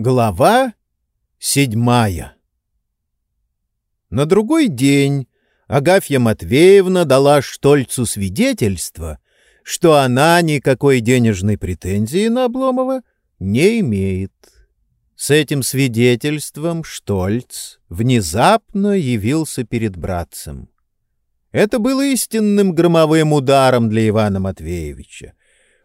Глава седьмая На другой день Агафья Матвеевна дала Штольцу свидетельство, что она никакой денежной претензии на Обломова не имеет. С этим свидетельством Штольц внезапно явился перед братцем. Это было истинным громовым ударом для Ивана Матвеевича.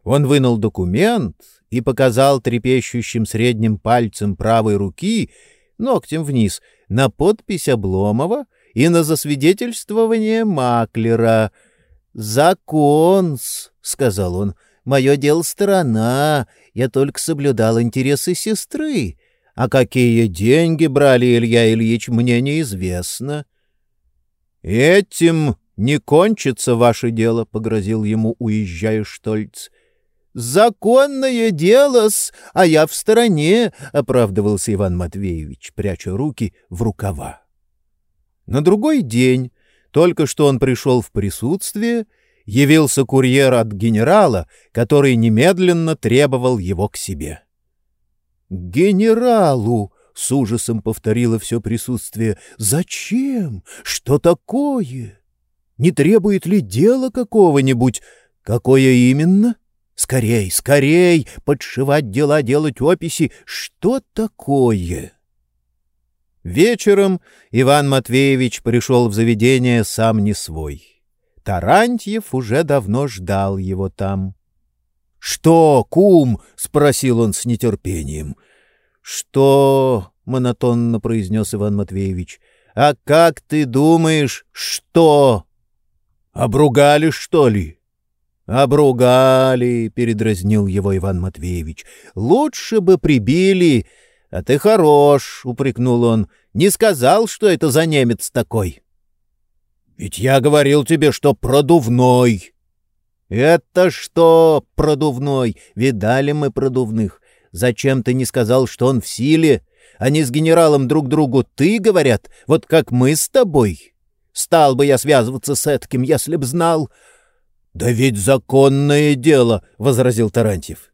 Он вынул документ и показал трепещущим средним пальцем правой руки, ногтем вниз, на подпись Обломова и на засвидетельствование маклера. «Законс», — сказал он, — «мое дело сторона, я только соблюдал интересы сестры, а какие деньги брали Илья Ильич, мне неизвестно». «Этим не кончится ваше дело», — погрозил ему, уезжая Штольц. «Законное дело-с, а я в стороне», — оправдывался Иван Матвеевич, пряча руки в рукава. На другой день, только что он пришел в присутствие, явился курьер от генерала, который немедленно требовал его к себе. «Генералу!» — с ужасом повторило все присутствие. «Зачем? Что такое? Не требует ли дело какого-нибудь? Какое именно?» Скорей, скорей, подшивать дела, делать описи. Что такое? Вечером Иван Матвеевич пришел в заведение сам не свой. Тарантьев уже давно ждал его там. — Что, кум? — спросил он с нетерпением. — Что? — монотонно произнес Иван Матвеевич. — А как ты думаешь, что? — Обругали, что ли? — «Обругали», — передразнил его Иван Матвеевич. «Лучше бы прибили, а ты хорош», — упрекнул он. «Не сказал, что это за немец такой». «Ведь я говорил тебе, что продувной». «Это что продувной? Видали мы продувных. Зачем ты не сказал, что он в силе? Они с генералом друг другу «ты» говорят, вот как мы с тобой. Стал бы я связываться с этим, если б знал. «Да ведь законное дело!» — возразил Тарантьев.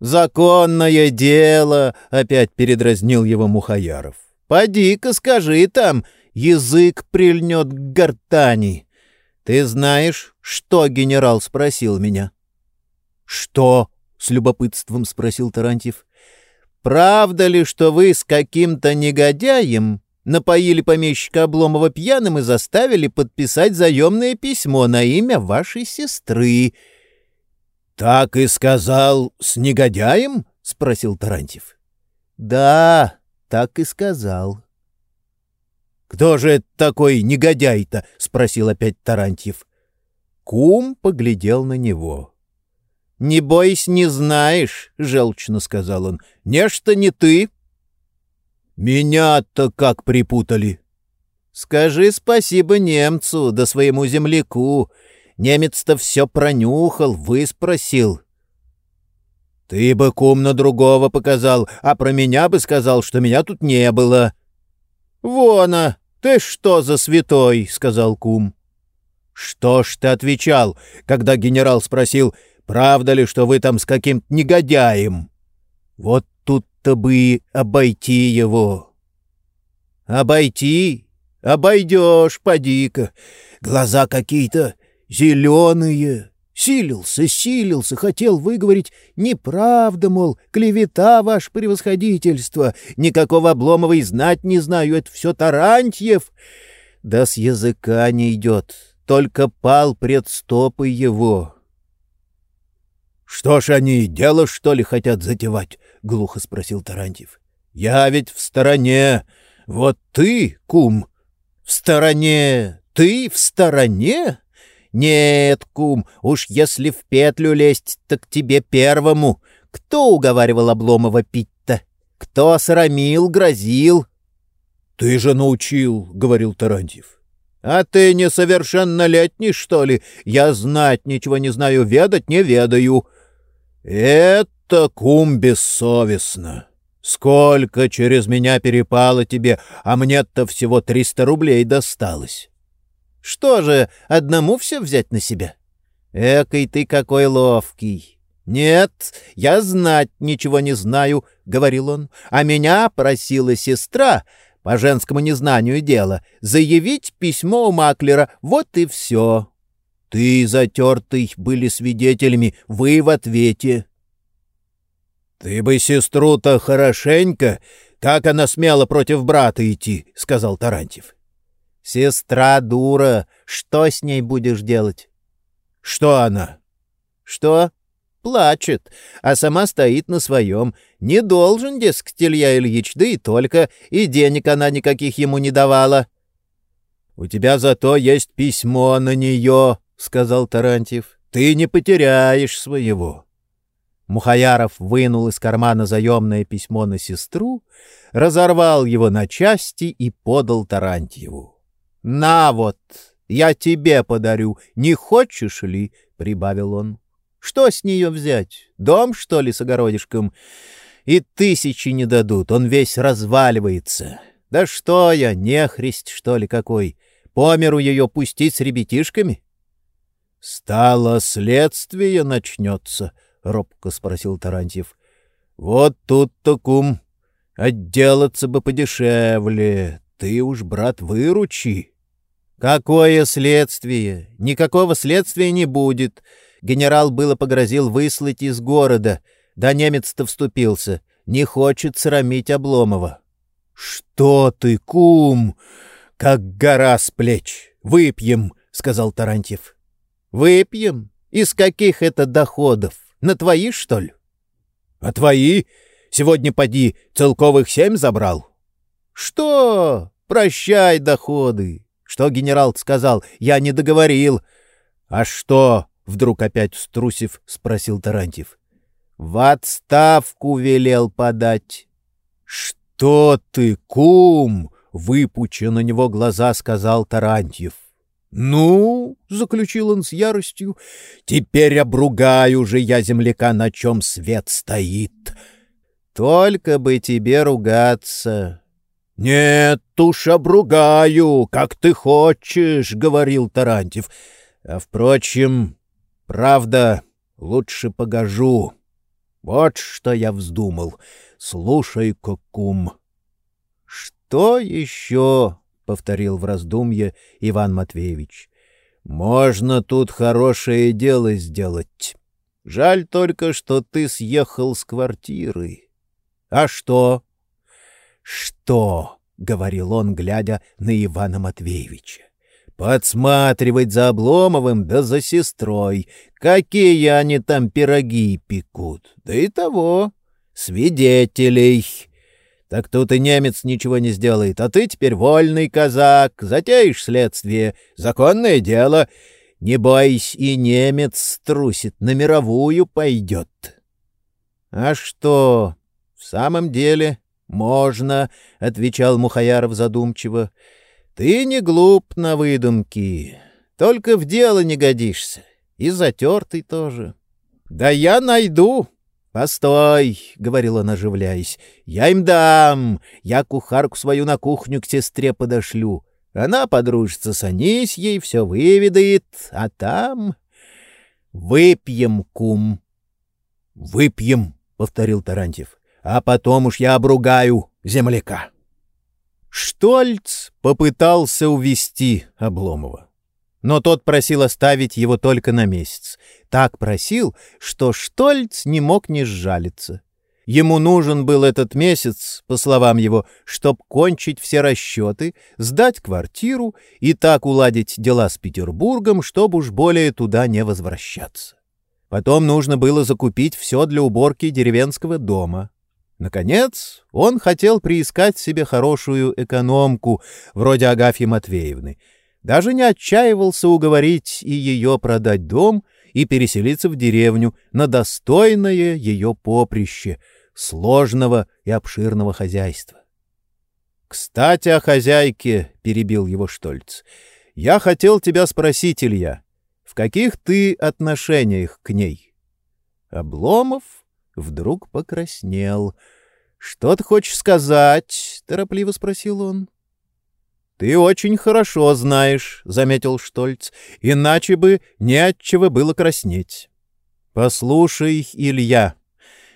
«Законное дело!» — опять передразнил его Мухаяров. «Поди-ка скажи там, язык прильнет к гортани. Ты знаешь, что генерал спросил меня?» «Что?» — с любопытством спросил Тарантьев. «Правда ли, что вы с каким-то негодяем напоили помещика Обломова пьяным и заставили подписать заемное письмо на имя вашей сестры. — Так и сказал с негодяем? — спросил Тарантьев. — Да, так и сказал. — Кто же это такой негодяй-то? — спросил опять Тарантьев. Кум поглядел на него. — Не бойся, не знаешь, — желчно сказал он. — Нечто не ты. — меня-то как припутали. Скажи спасибо немцу, да своему земляку. Немец-то все пронюхал, выспросил. Ты бы кум на другого показал, а про меня бы сказал, что меня тут не было. Вона, ты что за святой, сказал кум. Что ж ты отвечал, когда генерал спросил, правда ли, что вы там с каким-то негодяем? Вот тут-то бы обойти его. Обойти? Обойдешь, поди-ка. Глаза какие-то зеленые. Силился, силился, хотел выговорить неправда, мол, клевета, ваше превосходительство. Никакого Обломова знать не знаю, это все Тарантьев. Да с языка не идет, только пал пред стопой его. «Что ж они, дело, что ли, хотят затевать?» — глухо спросил Тарантьев. «Я ведь в стороне. Вот ты, кум, в стороне. Ты в стороне? Нет, кум, уж если в петлю лезть, так тебе первому. Кто уговаривал Обломова пить-то? Кто срамил, грозил?» «Ты же научил», — говорил Тарантьев. «А ты несовершеннолетний, что ли? Я знать ничего не знаю, ведать не ведаю». «Это кум бессовестно. Сколько через меня перепало тебе, а мне-то всего триста рублей досталось». «Что же, одному все взять на себя? Экой ты какой ловкий. «Нет, я знать ничего не знаю», — говорил он, — «а меня просила сестра, по женскому незнанию дела, заявить письмо у маклера, вот и все». «Ты, затертый, были свидетелями, вы в ответе». «Ты бы сестру-то хорошенько, как она смела против брата идти», — сказал Тарантьев. «Сестра дура, что с ней будешь делать?» «Что она?» «Что?» плачет, а сама стоит на своем. Не должен, дескать, Илья Ильич, да и только, и денег она никаких ему не давала. — У тебя зато есть письмо на нее, — сказал Тарантьев. — Ты не потеряешь своего. Мухаяров вынул из кармана заемное письмо на сестру, разорвал его на части и подал Тарантьеву. — На вот, я тебе подарю, не хочешь ли? — прибавил он. Что с нее взять? Дом, что ли, с огородишком? И тысячи не дадут, он весь разваливается. Да что я, нехрист, что ли, какой? По миру ее пустить с ребятишками? — Стало следствие начнется, — робко спросил Тарантьев. — Вот тут-то, кум, отделаться бы подешевле. Ты уж, брат, выручи. — Какое следствие? Никакого следствия не будет. — Генерал было погрозил выслать из города. Да немец-то вступился. Не хочет срамить Обломова. — Что ты, кум? Как гора с плеч. Выпьем, — сказал Тарантьев. — Выпьем? Из каких это доходов? На твои, что ли? — А твои? Сегодня, поди, целковых семь забрал. — Что? Прощай доходы. Что генерал сказал? Я не договорил. — А что? Вдруг опять струсив, спросил Тарантьев. В отставку велел подать. Что ты, кум? Выпуча на него глаза, сказал Тарантьев. «Ну, — заключил он с яростью, — теперь обругаю же я земляка, на чем свет стоит. Только бы тебе ругаться». «Нет уж, обругаю, как ты хочешь», — говорил Тарантьев. «А, впрочем, Правда, лучше погожу. Вот что я вздумал. Слушай-ка, кум. — Что еще? — повторил в раздумье Иван Матвеевич. — Можно тут хорошее дело сделать. Жаль только, что ты съехал с квартиры. — А что? — Что? — говорил он, глядя на Ивана Матвеевича. Подсматривать за Обломовым да за сестрой. Какие они там пироги пекут. Да и того. Свидетелей. Так тут и немец ничего не сделает, а ты теперь вольный казак, затеешь следствие. Законное дело. Не бойся, и немец струсит, на мировую пойдет. — А что, в самом деле можно, — отвечал Мухаяров задумчиво. Ты не глуп на выдумки, только в дело не годишься. И затертый тоже. Да я найду. Постой, — говорил он, оживляясь, — я им дам. Я кухарку свою на кухню к сестре подошлю. Она подружится с Анисьей, все выведает, а там... Выпьем, кум. Выпьем, — повторил Тарантьев, — а потом уж я обругаю земляка. Штольц попытался увести Обломова. Но тот просил оставить его только на месяц. Так просил, что Штольц не мог не сжалиться. Ему нужен был этот месяц, по словам его, чтобы кончить все расчеты, сдать квартиру и так уладить дела с Петербургом, чтобы уж более туда не возвращаться. Потом нужно было закупить все для уборки деревенского дома. Наконец, он хотел приискать себе хорошую экономку, вроде Агафьи Матвеевны. Даже не отчаивался уговорить и ее продать дом и переселиться в деревню на достойное ее поприще, сложного и обширного хозяйства. «Кстати, о хозяйке», — перебил его Штольц, — «я хотел тебя спросить, Илья, в каких ты отношениях к ней?» Обломов вдруг покраснел. «Что ты хочешь сказать?» — торопливо спросил он. «Ты очень хорошо знаешь», — заметил Штольц, — «иначе бы не отчего было краснеть». Послушай, Илья,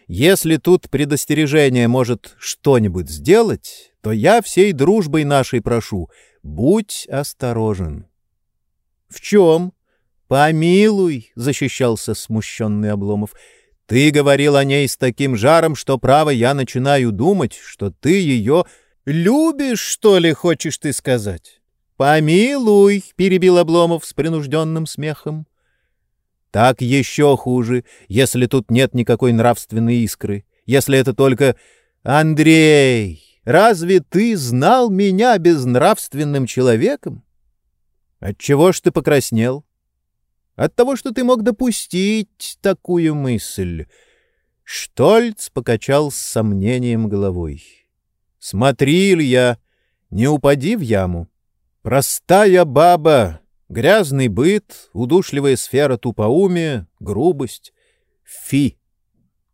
если тут предостережение может что-нибудь сделать, то я всей дружбой нашей прошу, будь осторожен. — В чем? — Помилуй, — защищался смущенный Обломов. — Ты говорил о ней с таким жаром, что, право, я начинаю думать, что ты ее любишь, что ли, хочешь ты сказать? — Помилуй, — перебил Обломов с принужденным смехом. Так еще хуже, если тут нет никакой нравственной искры, если это только «Андрей, разве ты знал меня безнравственным человеком?» Отчего ж ты покраснел? От того, что ты мог допустить такую мысль. Штольц покачал с сомнением головой. Смотри, Илья, не упади в яму. Простая баба, Грязный быт, удушливая сфера тупоумия, грубость. Фи!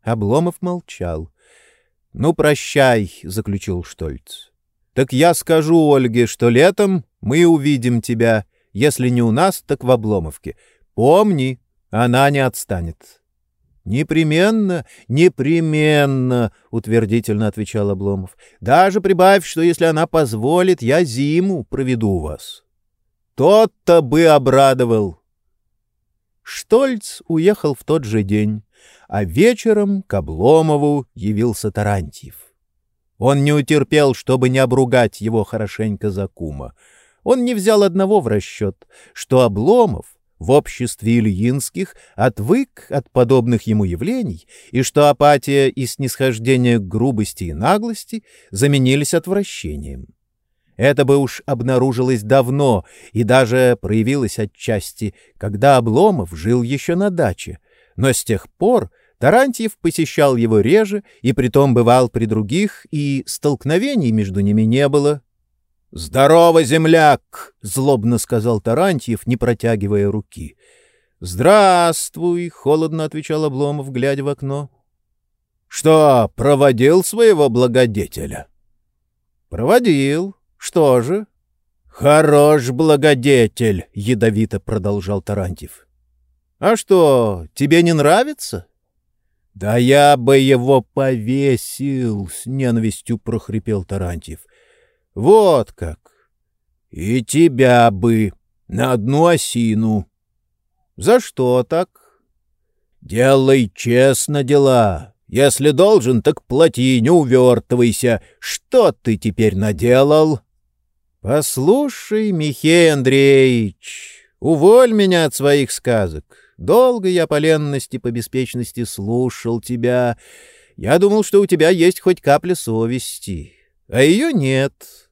Обломов молчал. — Ну, прощай, — заключил Штольц. — Так я скажу Ольге, что летом мы увидим тебя, если не у нас, так в Обломовке. Помни, она не отстанет. — Непременно, непременно, — утвердительно отвечал Обломов. — Даже прибавь, что если она позволит, я зиму проведу вас. — тот-то бы обрадовал. Штольц уехал в тот же день, а вечером к Обломову явился Тарантьев. Он не утерпел, чтобы не обругать его хорошенько за кума. Он не взял одного в расчет, что Обломов в обществе Ильинских отвык от подобных ему явлений, и что апатия и снисхождение грубости и наглости заменились отвращением. Это бы уж обнаружилось давно и даже проявилось отчасти, когда Обломов жил еще на даче. Но с тех пор Тарантьев посещал его реже и притом бывал при других, и столкновений между ними не было. «Здорово, земляк!» — злобно сказал Тарантьев, не протягивая руки. «Здравствуй!» — холодно отвечал Обломов, глядя в окно. «Что, проводил своего благодетеля?» «Проводил. Что же? Хорош благодетель, ядовито продолжал Тарантьев. А что, тебе не нравится? Да я бы его повесил, с ненавистью прохрипел Тарантьев. Вот как. И тебя бы на одну осину. За что так? Делай честно дела. Если должен, так плати, не увертывайся. Что ты теперь наделал? «Послушай, Михей Андреевич, уволь меня от своих сказок. Долго я по ленности, по беспечности слушал тебя. Я думал, что у тебя есть хоть капля совести, а ее нет.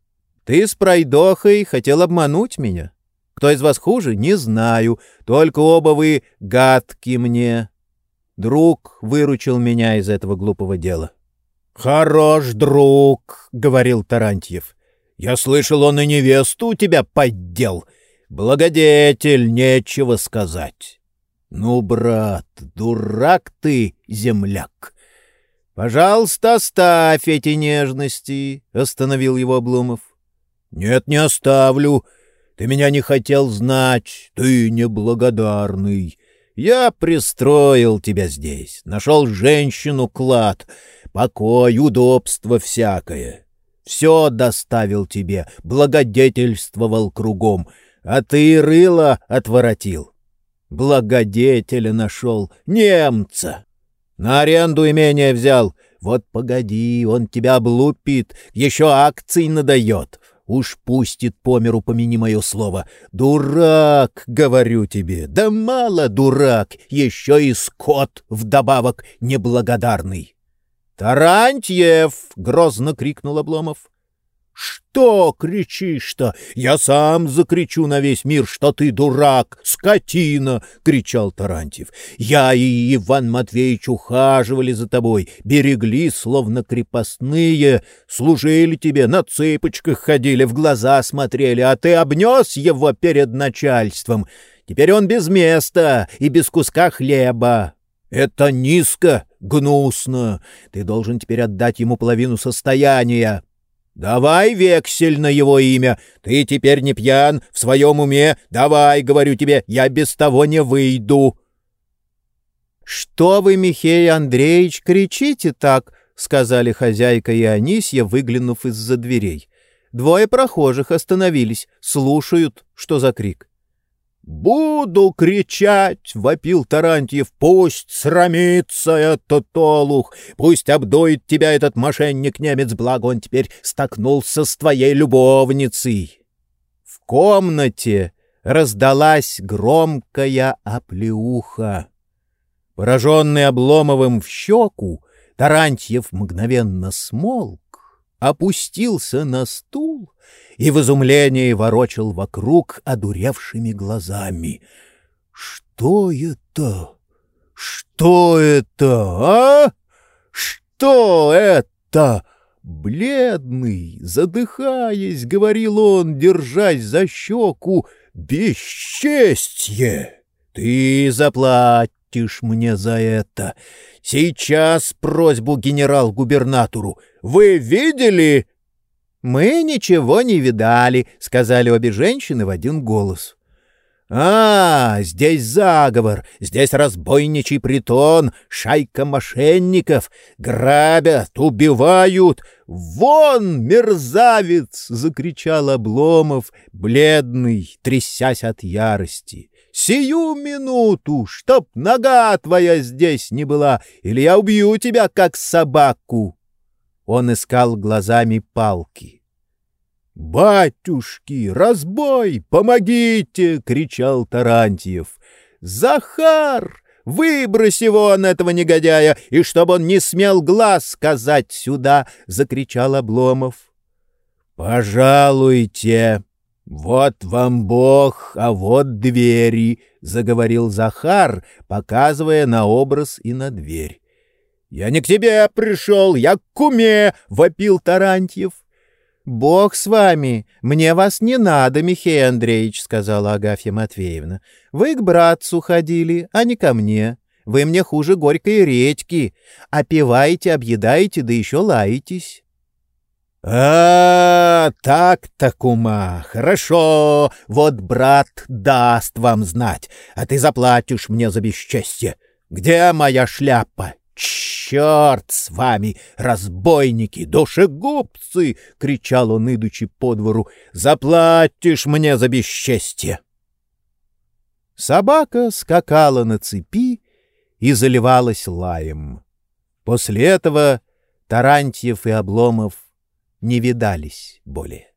Ты с пройдохой хотел обмануть меня. Кто из вас хуже, не знаю, только оба вы гадки мне. Друг выручил меня из этого глупого дела». «Хорош друг», — говорил Тарантьев. Я слышал, он и невесту у тебя поддел. Благодетель, нечего сказать. Ну, брат, дурак ты, земляк. Пожалуйста, оставь эти нежности, — остановил его Обломов. Нет, не оставлю. Ты меня не хотел знать, ты неблагодарный. Я пристроил тебя здесь, нашел женщину-клад, покой, удобство всякое. Все доставил тебе, благодетельствовал кругом, а ты рыло отворотил. Благодетеля нашел, немца. На аренду имение взял. Вот погоди, он тебя облупит, еще акций надает. Уж пустит по миру, помяни мое слово. Дурак, говорю тебе, да мало дурак, еще и скот вдобавок неблагодарный. «Тарантьев!» — грозно крикнул Обломов. «Что кричишь-то? Я сам закричу на весь мир, что ты дурак, скотина!» — кричал Тарантьев. «Я и Иван Матвеевич ухаживали за тобой, берегли, словно крепостные, служили тебе, на цыпочках ходили, в глаза смотрели, а ты обнес его перед начальством. Теперь он без места и без куска хлеба. Это низко, гнусно. Ты должен теперь отдать ему половину состояния. Давай вексель на его имя. Ты теперь не пьян, в своем уме. Давай, говорю тебе, я без того не выйду. «Что вы, Михей Андреевич, кричите так?» — сказали хозяйка и Анисья, выглянув из-за дверей. Двое прохожих остановились, слушают, что за крик. «Буду кричать!» — вопил Тарантьев. «Пусть срамится этот олух! Пусть обдует тебя этот мошенник-немец, благо он теперь столкнулся с твоей любовницей!» В комнате раздалась громкая оплеуха. Пораженный Обломовым в щеку, Тарантьев мгновенно смолк, опустился на стул и в изумлении ворочал вокруг одуревшими глазами. «Что это? Что это, а? Что это?» Бледный, задыхаясь, говорил он, держась за щеку, «Бесчестье! Ты заплатишь!» мне за это. Сейчас просьбу генерал-губернатору. Вы видели?» «Мы ничего не видали», — сказали обе женщины в один голос. «А, здесь заговор, здесь разбойничий притон, шайка мошенников, грабят, убивают. Вон, мерзавец!» — закричал Обломов, бледный, трясясь от ярости. Сию минуту, чтоб нога твоя здесь не была, или я убью тебя, как собаку!» Он искал глазами палки. «Батюшки, разбой, помогите!» — кричал Тарантьев. «Захар, выбрось его он этого негодяя, и чтобы он не смел глаз сказать сюда!» — закричал Обломов. «Пожалуйте!» «Вот вам Бог, а вот двери», — заговорил Захар, показывая на образ и на дверь. «Я не к тебе пришел, я к куме!» — вопил Тарантьев. «Бог с вами! Мне вас не надо, Михей Андреевич», — сказала Агафья Матвеевна. «Вы к братцу ходили, а не ко мне. Вы мне хуже горькой редьки. Опиваете, объедаете, да еще лаетесь». «А, так-то, кума, хорошо, вот брат даст вам знать, а ты заплатишь мне за бесчестье. Где моя шляпа? Черт с вами, разбойники, душегубцы!» — кричал он, идучи по двору. «Заплатишь мне за бесчестье!» Собака скакала на цепи и заливалась лаем. После этого Тарантьев и Обломов не видались более.